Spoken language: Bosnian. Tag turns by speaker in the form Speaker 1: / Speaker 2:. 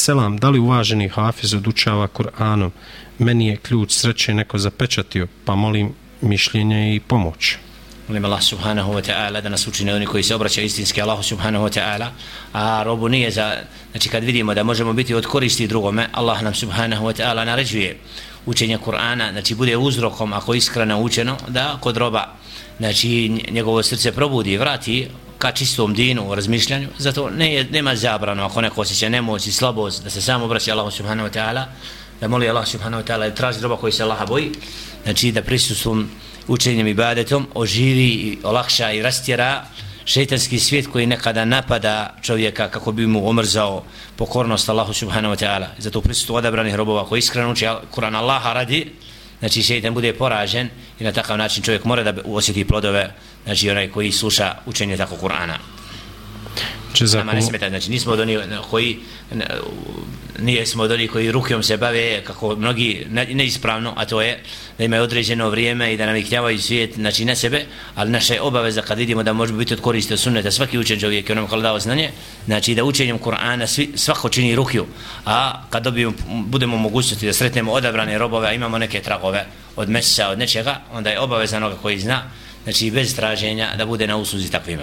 Speaker 1: Selam, da li uvaženi Hafiz odučava Kur'anom? Meni je ključ sreće neko zapečatio, pa molim mišljenje i pomoć.
Speaker 2: Molim Allah subhanahu wa ta'ala da nas učine oni koji se obraćaju istinski Allahu subhanahu wa ta'ala, a robu nije za, znači kad vidimo da možemo biti od koristi drugome, Allah nam subhanahu wa ta'ala naređuje učenje Kur'ana, znači bude uzrokom ako iskreno učeno, da kod roba znači njegovo srce probudi i vrati ka čistom dinu u razmišljanju, zato ne, nema zabrano ako neko osjeća nemoć i slabost da se samo obraća Allahu subhanahu wa ta'ala, da moli Allah subhanahu wa ta'ala da traži roba koji se Allaha boji, znači da prisustvom učenjem i badetom oživi i olakša i rastjera šeitanski svijet koji nekada napada čovjeka kako bi mu omrzao pokornost Allahu subhanahu wa ta'ala. Zato prisustvo prisutu odabranih robova koji iskreno uče Kur'an Allaha radi, znači šeitan bude poražen i na takav način čovjek mora da osjeti plodove, znači onaj koji sluša učenje tako Kur'ana. Nama ne smeta, znači nismo od onih koji nije smo od onih koji rukom se bave kako mnogi neispravno, a to je da imaju određeno vrijeme i da htjavaju svijet, znači na sebe, ali naša je obaveza kad vidimo da može biti od koriste od sunneta, svaki učen čovjek je onom kada dao znanje, znači da učenjem Kur'ana svi, svako čini rukju, a kad dobijemo, budemo mogućnosti da sretnemo odabrane robove, a imamo neke tragove od mesa, od nečega, onda je obavezan onoga koji zna, znači bez traženja da bude na usluzi takvima.